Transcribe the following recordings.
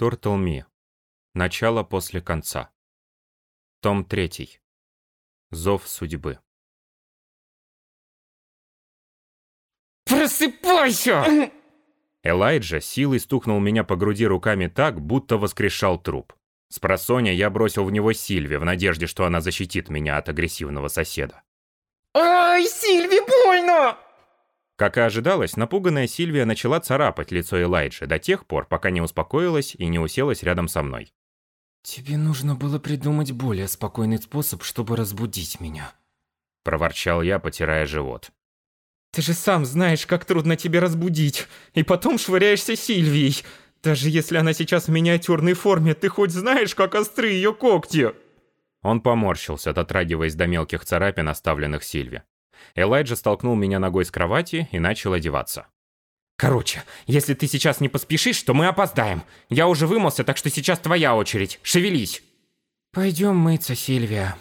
Turtle Me. Начало после конца. Том 3. Зов судьбы. Просыпайся! Элайджа силой стукнул меня по груди руками так, будто воскрешал труп. С я бросил в него Сильви в надежде, что она защитит меня от агрессивного соседа. Ай, Сильви, больно! Как и ожидалось, напуганная Сильвия начала царапать лицо Элайджи до тех пор, пока не успокоилась и не уселась рядом со мной. «Тебе нужно было придумать более спокойный способ, чтобы разбудить меня», – проворчал я, потирая живот. «Ты же сам знаешь, как трудно тебя разбудить, и потом швыряешься Сильвией. Даже если она сейчас в миниатюрной форме, ты хоть знаешь, как остры ее когти?» Он поморщился, дотрагиваясь до мелких царапин, оставленных Сильве. Элайджа столкнул меня ногой с кровати и начал одеваться. Короче, если ты сейчас не поспешишь, то мы опоздаем. Я уже вымылся, так что сейчас твоя очередь. Шевелись. Пойдем мыться, Сильвия.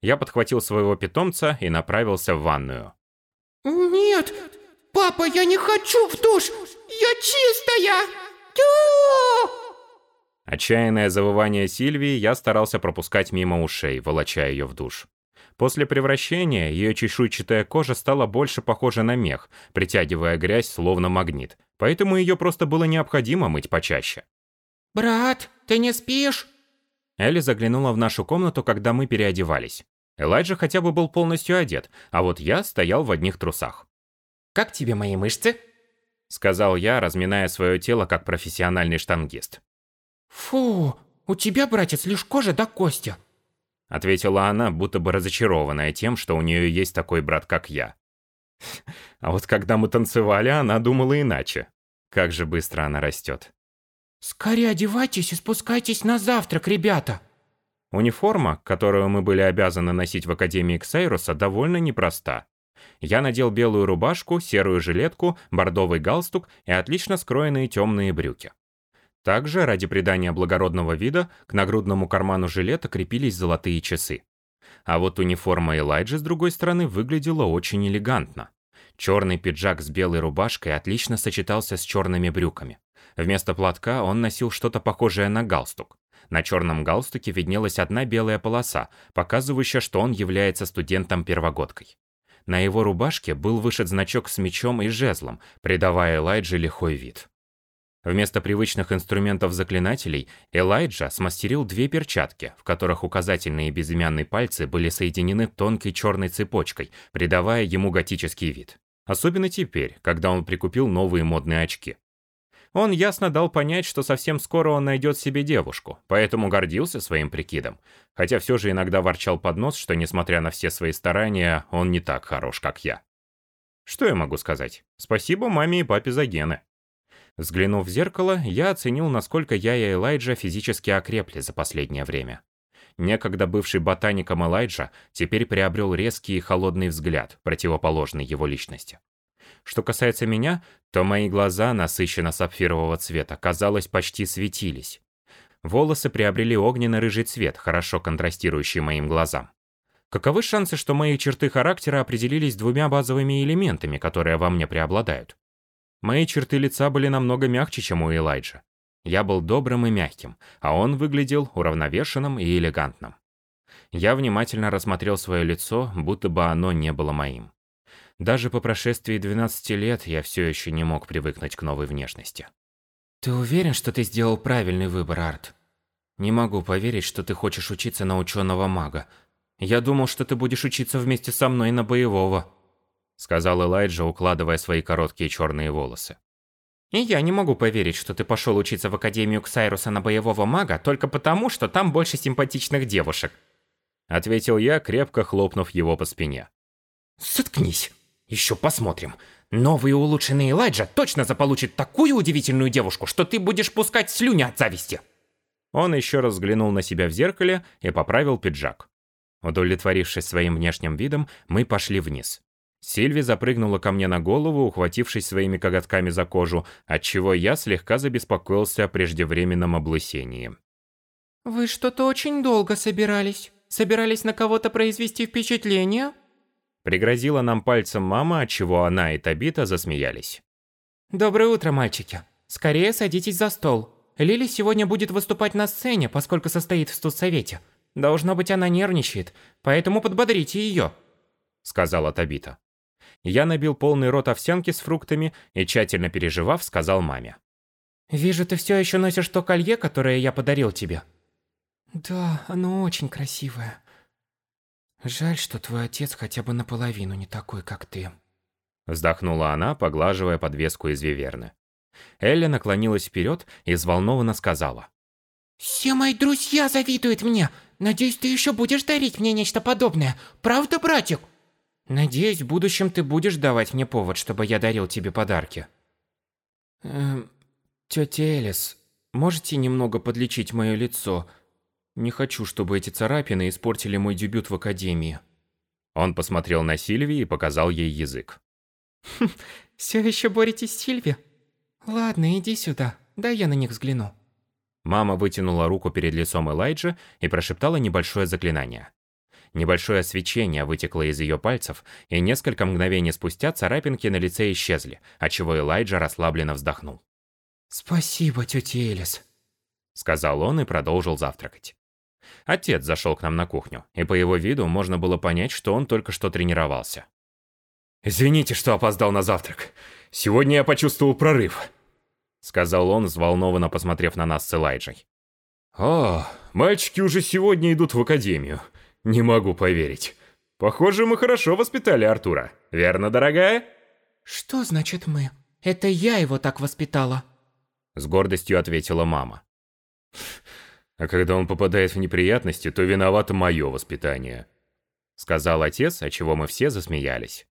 Я подхватил своего питомца и направился в ванную. Нет, папа, я не хочу в душ. Я чистая. Тю! Отчаянное завывание Сильвии я старался пропускать мимо ушей, волоча ее в душ. После превращения ее чешуйчатая кожа стала больше похожа на мех, притягивая грязь словно магнит, поэтому ее просто было необходимо мыть почаще. «Брат, ты не спишь?» Элли заглянула в нашу комнату, когда мы переодевались. Элайджа хотя бы был полностью одет, а вот я стоял в одних трусах. «Как тебе мои мышцы?» Сказал я, разминая свое тело как профессиональный штангист. «Фу, у тебя, братец, лишь кожа до кости ответила она, будто бы разочарованная тем, что у нее есть такой брат, как я. А вот когда мы танцевали, она думала иначе. Как же быстро она растет. «Скорее одевайтесь и спускайтесь на завтрак, ребята!» Униформа, которую мы были обязаны носить в Академии Ксайруса, довольно непроста. Я надел белую рубашку, серую жилетку, бордовый галстук и отлично скроенные темные брюки. Также, ради придания благородного вида, к нагрудному карману жилета крепились золотые часы. А вот униформа Элайджи, с другой стороны, выглядела очень элегантно. Черный пиджак с белой рубашкой отлично сочетался с черными брюками. Вместо платка он носил что-то похожее на галстук. На черном галстуке виднелась одна белая полоса, показывающая, что он является студентом-первогодкой. На его рубашке был вышит значок с мечом и жезлом, придавая Элайджи лихой вид. Вместо привычных инструментов заклинателей Элайджа смастерил две перчатки, в которых указательные и безымянные пальцы были соединены тонкой черной цепочкой, придавая ему готический вид. Особенно теперь, когда он прикупил новые модные очки. Он ясно дал понять, что совсем скоро он найдет себе девушку, поэтому гордился своим прикидом, хотя все же иногда ворчал под нос, что, несмотря на все свои старания, он не так хорош, как я. Что я могу сказать? Спасибо маме и папе за гены. Взглянув в зеркало, я оценил, насколько я и Элайджа физически окрепли за последнее время. Некогда бывший ботаником Элайджа теперь приобрел резкий и холодный взгляд, противоположный его личности. Что касается меня, то мои глаза, насыщенно сапфирового цвета, казалось, почти светились. Волосы приобрели огненно-рыжий цвет, хорошо контрастирующий моим глазам. Каковы шансы, что мои черты характера определились двумя базовыми элементами, которые во мне преобладают? Мои черты лица были намного мягче, чем у Элайджа. Я был добрым и мягким, а он выглядел уравновешенным и элегантным. Я внимательно рассмотрел свое лицо, будто бы оно не было моим. Даже по прошествии 12 лет я все еще не мог привыкнуть к новой внешности. Ты уверен, что ты сделал правильный выбор, Арт? Не могу поверить, что ты хочешь учиться на ученого мага. Я думал, что ты будешь учиться вместе со мной на боевого сказал Элайджа, укладывая свои короткие черные волосы. «И я не могу поверить, что ты пошел учиться в Академию Ксайруса на боевого мага только потому, что там больше симпатичных девушек», ответил я, крепко хлопнув его по спине. «Заткнись! Еще посмотрим. Новый улучшенный Элайджа точно заполучит такую удивительную девушку, что ты будешь пускать слюни от зависти!» Он еще раз взглянул на себя в зеркале и поправил пиджак. Удовлетворившись своим внешним видом, мы пошли вниз. Сильви запрыгнула ко мне на голову, ухватившись своими коготками за кожу, отчего я слегка забеспокоился о преждевременном облысении. «Вы что-то очень долго собирались. Собирались на кого-то произвести впечатление?» Пригрозила нам пальцем мама, отчего она и Табита засмеялись. «Доброе утро, мальчики. Скорее садитесь за стол. Лили сегодня будет выступать на сцене, поскольку состоит в студсовете. Должно быть, она нервничает, поэтому подбодрите ее», — сказала Табита. Я набил полный рот овсянки с фруктами и, тщательно переживав, сказал маме. «Вижу, ты все еще носишь то колье, которое я подарил тебе». «Да, оно очень красивое. Жаль, что твой отец хотя бы наполовину не такой, как ты». Вздохнула она, поглаживая подвеску из виверны. Элли наклонилась вперед и взволнованно сказала. «Все мои друзья завидуют мне. Надеюсь, ты еще будешь дарить мне нечто подобное. Правда, братик?» «Надеюсь, в будущем ты будешь давать мне повод, чтобы я дарил тебе подарки». «Эм, тетя Элис, можете немного подлечить мое лицо? Не хочу, чтобы эти царапины испортили мой дебют в Академии». Он посмотрел на Сильви и показал ей язык. «Хм, «Все еще боретесь с Сильви? Ладно, иди сюда, дай я на них взгляну». Мама вытянула руку перед лицом Элайджа и прошептала небольшое заклинание. Небольшое свечение вытекло из ее пальцев, и несколько мгновений спустя царапинки на лице исчезли, отчего Элайджа расслабленно вздохнул. «Спасибо, тетя Элис», — сказал он и продолжил завтракать. Отец зашел к нам на кухню, и по его виду можно было понять, что он только что тренировался. «Извините, что опоздал на завтрак. Сегодня я почувствовал прорыв», — сказал он, взволнованно посмотрев на нас с Элайджей. «О, мальчики уже сегодня идут в академию. Не могу поверить. Похоже, мы хорошо воспитали Артура. Верно, дорогая?» «Что значит мы? Это я его так воспитала», — с гордостью ответила мама. «А когда он попадает в неприятности, то виновато мое воспитание», — сказал отец, от чего мы все засмеялись.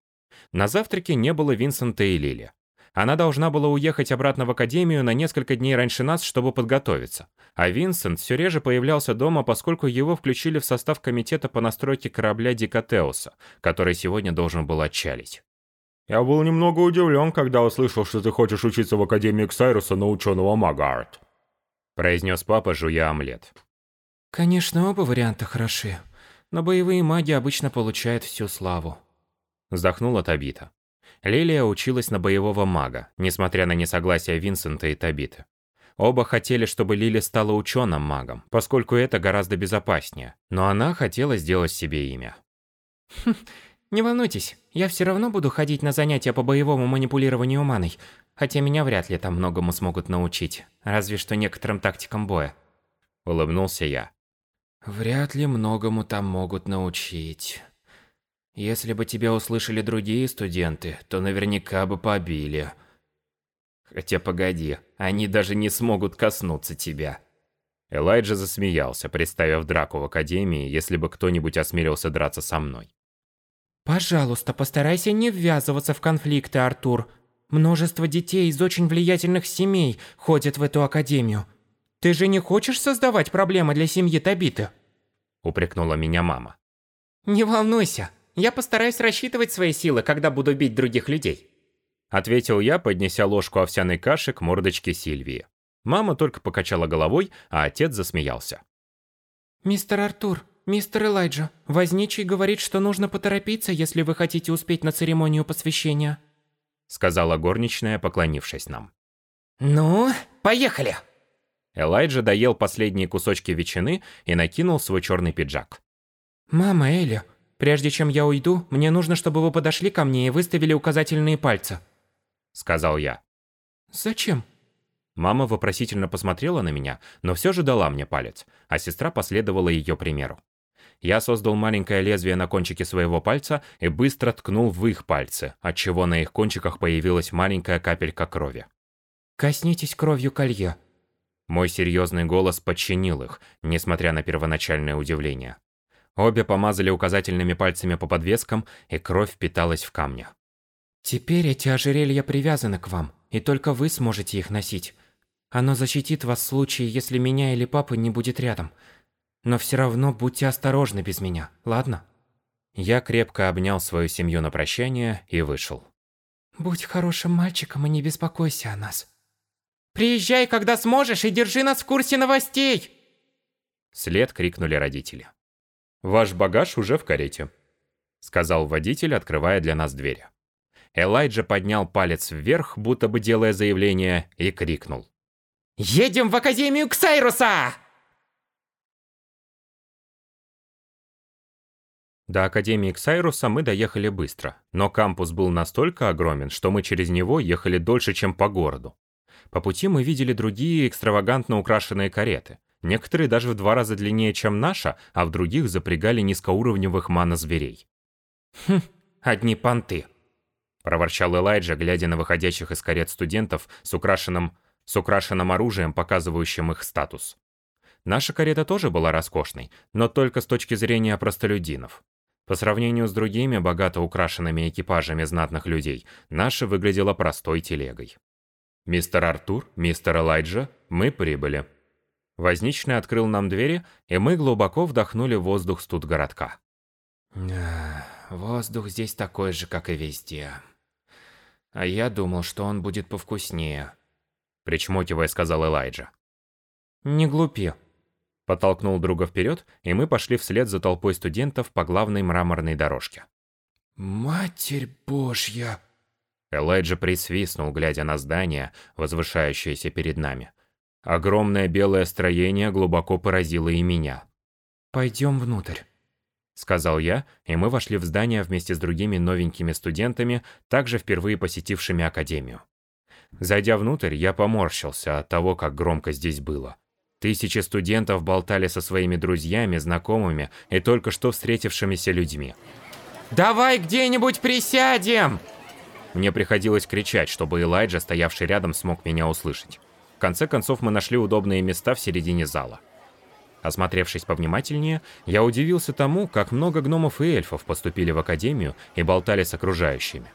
На завтраке не было Винсента и Лили. Она должна была уехать обратно в академию на несколько дней раньше нас, чтобы подготовиться. А Винсент все реже появлялся дома, поскольку его включили в состав комитета по настройке корабля Дикатеуса, который сегодня должен был отчалить. «Я был немного удивлен, когда услышал, что ты хочешь учиться в Академии Ксайруса на ученого мага Арт», произнес папа, жуя омлет. «Конечно, оба варианта хороши, но боевые маги обычно получают всю славу», Вздохнула Табита. Лилия училась на боевого мага, несмотря на несогласие Винсента и Табиты. Оба хотели, чтобы Лили стала ученым магом, поскольку это гораздо безопаснее, но она хотела сделать себе имя. Хм, не волнуйтесь, я все равно буду ходить на занятия по боевому манипулированию маной, хотя меня вряд ли там многому смогут научить, разве что некоторым тактикам боя. Улыбнулся я. Вряд ли многому там могут научить. Если бы тебя услышали другие студенты, то наверняка бы побили. Хотя погоди, они даже не смогут коснуться тебя. Элайджа засмеялся, представив драку в академии, если бы кто-нибудь осмелился драться со мной. Пожалуйста, постарайся не ввязываться в конфликты, Артур. Множество детей из очень влиятельных семей ходят в эту академию. Ты же не хочешь создавать проблемы для семьи Табиты? Упрекнула меня мама. Не волнуйся, я постараюсь рассчитывать свои силы, когда буду бить других людей. Ответил я, поднеся ложку овсяной каши к мордочке Сильвии. Мама только покачала головой, а отец засмеялся. «Мистер Артур, мистер Элайджа, возничий говорит, что нужно поторопиться, если вы хотите успеть на церемонию посвящения», сказала горничная, поклонившись нам. «Ну, поехали!» Элайджа доел последние кусочки ветчины и накинул свой черный пиджак. «Мама, Элли, Прежде чем я уйду, мне нужно, чтобы вы подошли ко мне и выставили указательные пальцы», — сказал я. «Зачем?» Мама вопросительно посмотрела на меня, но все же дала мне палец, а сестра последовала ее примеру. Я создал маленькое лезвие на кончике своего пальца и быстро ткнул в их пальцы, отчего на их кончиках появилась маленькая капелька крови. «Коснитесь кровью колье». Мой серьезный голос подчинил их, несмотря на первоначальное удивление. Обе помазали указательными пальцами по подвескам, и кровь впиталась в камни. «Теперь эти ожерелья привязаны к вам, и только вы сможете их носить. Оно защитит вас в случае, если меня или папы не будет рядом. Но все равно будьте осторожны без меня, ладно?» Я крепко обнял свою семью на прощание и вышел. «Будь хорошим мальчиком и не беспокойся о нас». «Приезжай, когда сможешь, и держи нас в курсе новостей!» След крикнули родители. «Ваш багаж уже в карете», — сказал водитель, открывая для нас дверь. Элайджа поднял палец вверх, будто бы делая заявление, и крикнул. Едем в Академию Ксайруса! До Академии Ксайруса мы доехали быстро, но кампус был настолько огромен, что мы через него ехали дольше, чем по городу. По пути мы видели другие экстравагантно украшенные кареты. Некоторые даже в два раза длиннее, чем наша, а в других запрягали низкоуровневых мана-зверей. «Хм, одни понты», — проворчал Элайджа, глядя на выходящих из карет студентов с украшенным, с украшенным оружием, показывающим их статус. Наша карета тоже была роскошной, но только с точки зрения простолюдинов. По сравнению с другими богато украшенными экипажами знатных людей, наша выглядела простой телегой. «Мистер Артур, мистер Элайджа, мы прибыли». Возничный открыл нам двери, и мы глубоко вдохнули воздух студгородка. «Воздух здесь такой же, как и везде. А я думал, что он будет повкуснее», — причмокивая сказал Элайджа. «Не глупи», Подтолкнул друга вперед, и мы пошли вслед за толпой студентов по главной мраморной дорожке. «Матерь Божья!» Элайджа присвистнул, глядя на здание, возвышающееся перед нами. Огромное белое строение глубоко поразило и меня. «Пойдем внутрь», — сказал я, и мы вошли в здание вместе с другими новенькими студентами, также впервые посетившими Академию. Зайдя внутрь, я поморщился от того, как громко здесь было. Тысячи студентов болтали со своими друзьями, знакомыми и только что встретившимися людьми. «Давай где-нибудь присядем!» Мне приходилось кричать, чтобы Элайджа, стоявший рядом, смог меня услышать. В конце концов, мы нашли удобные места в середине зала. Осмотревшись повнимательнее, я удивился тому, как много гномов и эльфов поступили в академию и болтали с окружающими.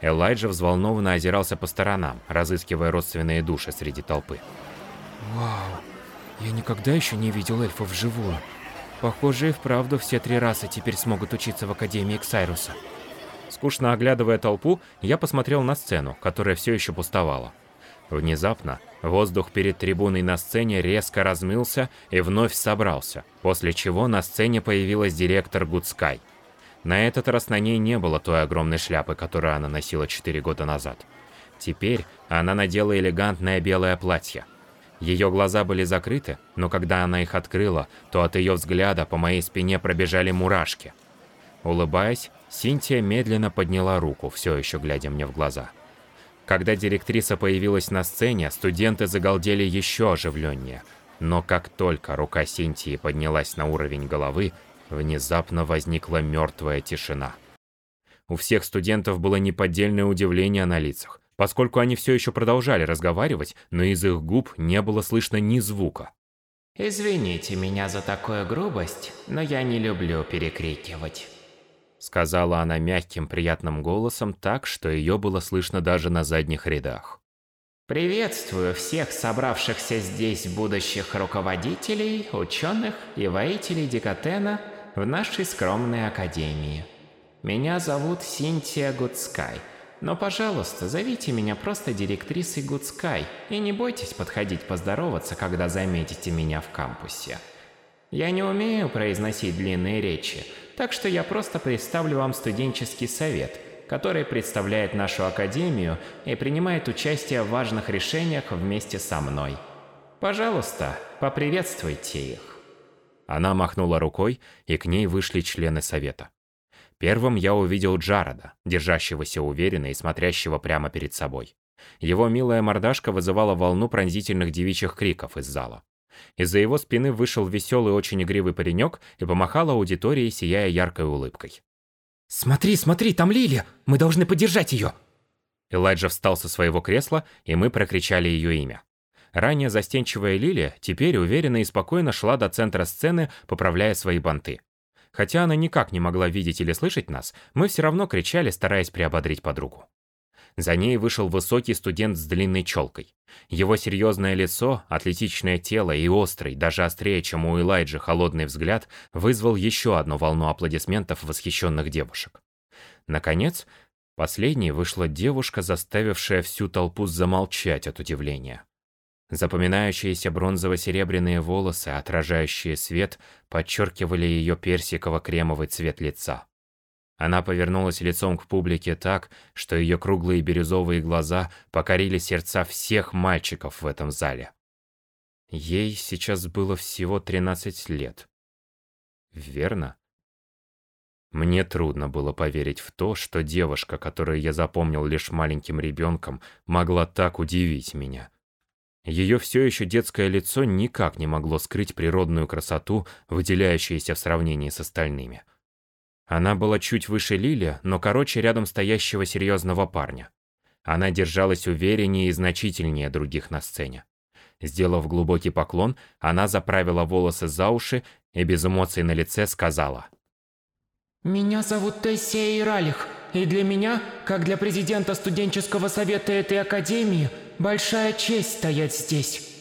Элайджа взволнованно озирался по сторонам, разыскивая родственные души среди толпы. «Вау, я никогда еще не видел эльфов вживую. Похоже, и вправду все три расы теперь смогут учиться в Академии Ксайруса. Скучно оглядывая толпу, я посмотрел на сцену, которая все еще пустовала. Внезапно воздух перед трибуной на сцене резко размылся и вновь собрался, после чего на сцене появилась директор Гудскай. На этот раз на ней не было той огромной шляпы, которую она носила четыре года назад. Теперь она надела элегантное белое платье – ее глаза были закрыты, но когда она их открыла, то от ее взгляда по моей спине пробежали мурашки. Улыбаясь, Синтия медленно подняла руку, все еще глядя мне в глаза. Когда директриса появилась на сцене, студенты загалдели еще оживленнее. Но как только рука Синтии поднялась на уровень головы, внезапно возникла мертвая тишина. У всех студентов было неподдельное удивление на лицах поскольку они все еще продолжали разговаривать, но из их губ не было слышно ни звука. «Извините меня за такую грубость, но я не люблю перекрикивать», сказала она мягким приятным голосом так, что ее было слышно даже на задних рядах. «Приветствую всех собравшихся здесь будущих руководителей, ученых и воителей Декатена в нашей скромной академии. Меня зовут Синтия Гудскай – но, пожалуйста, зовите меня просто директрисой Гудскай и не бойтесь подходить поздороваться, когда заметите меня в кампусе. Я не умею произносить длинные речи, так что я просто представлю вам студенческий совет, который представляет нашу академию и принимает участие в важных решениях вместе со мной. Пожалуйста, поприветствуйте их. Она махнула рукой, и к ней вышли члены совета. Первым я увидел Джарода, держащегося уверенно и смотрящего прямо перед собой. Его милая мордашка вызывала волну пронзительных девичьих криков из зала. Из-за его спины вышел веселый, очень игривый паренек и помахал аудитории, сияя яркой улыбкой. «Смотри, смотри, там Лили! Мы должны поддержать ее!» Элайджа встал со своего кресла, и мы прокричали ее имя. Ранее застенчивая Лилия теперь уверенно и спокойно шла до центра сцены, поправляя свои банты. Хотя она никак не могла видеть или слышать нас, мы все равно кричали, стараясь приободрить подругу. За ней вышел высокий студент с длинной челкой. Его серьезное лицо, атлетичное тело и острый, даже острее, чем у Элайджи, холодный взгляд вызвал еще одну волну аплодисментов восхищенных девушек. Наконец, последней вышла девушка, заставившая всю толпу замолчать от удивления. Запоминающиеся бронзово-серебряные волосы, отражающие свет, подчеркивали ее персиково-кремовый цвет лица. Она повернулась лицом к публике так, что ее круглые бирюзовые глаза покорили сердца всех мальчиков в этом зале. Ей сейчас было всего 13 лет. Верно? Мне трудно было поверить в то, что девушка, которую я запомнил лишь маленьким ребенком, могла так удивить меня. Ее все еще детское лицо никак не могло скрыть природную красоту, выделяющуюся в сравнении с остальными. Она была чуть выше Лили, но короче рядом стоящего серьезного парня. Она держалась увереннее и значительнее других на сцене. Сделав глубокий поклон, она заправила волосы за уши и без эмоций на лице сказала – меня зовут Тессия Иралих, и для меня, как для президента студенческого совета этой академии, большая честь стоять здесь.